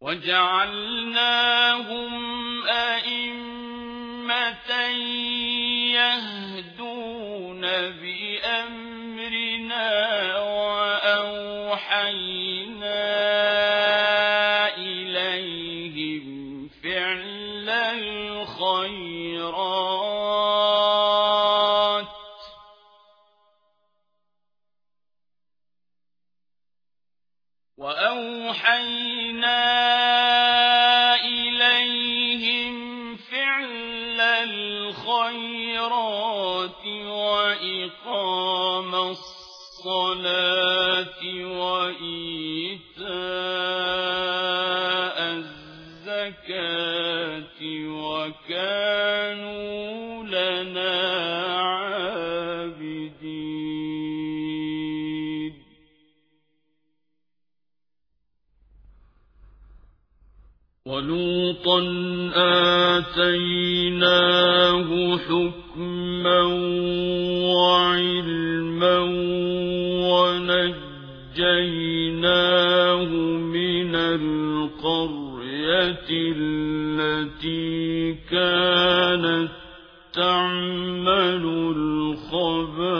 وجعلناهم أئمة يهدون بأمرنا وأوحينا الخيرات وإقام الصلاة وإيتاء ولوطا آتيناه حكما وعلما ونجيناه من القرية التي كانت تعمل الخبائث.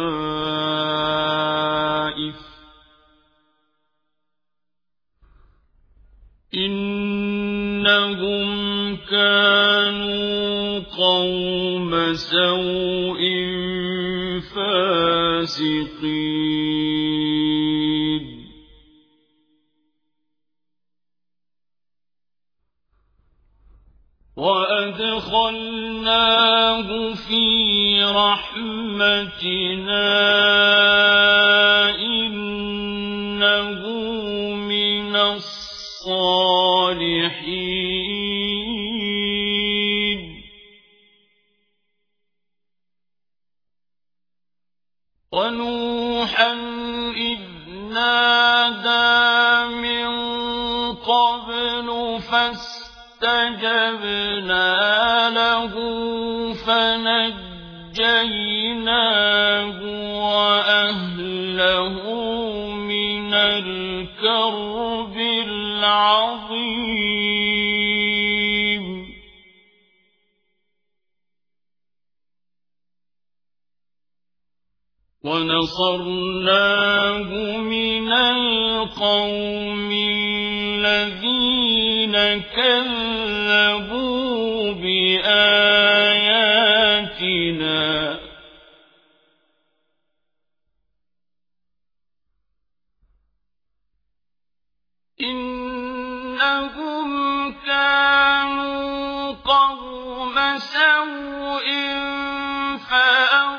إنهم كانوا قوم سوء فاسقين وأدخلناه في رحمتنا قبل فاستجبنا له فنجيناه وأهله من الكرب العظيم. ونصرناه من القوم الذين كذبوا بآياتنا. إنهم كانوا قوم سوء فأغرقناهم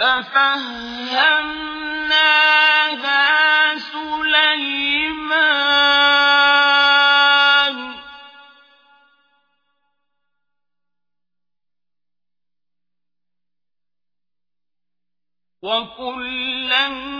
ففهمناها سليمان. وكلا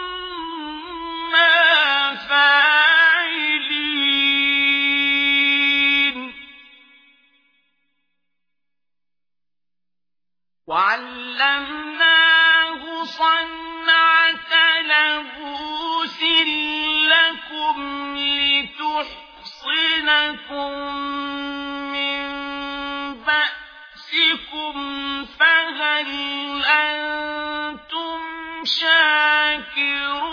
وعلمناه صنعة له سلكم لتحصنكم من بأسكم فهل أنتم شاكرون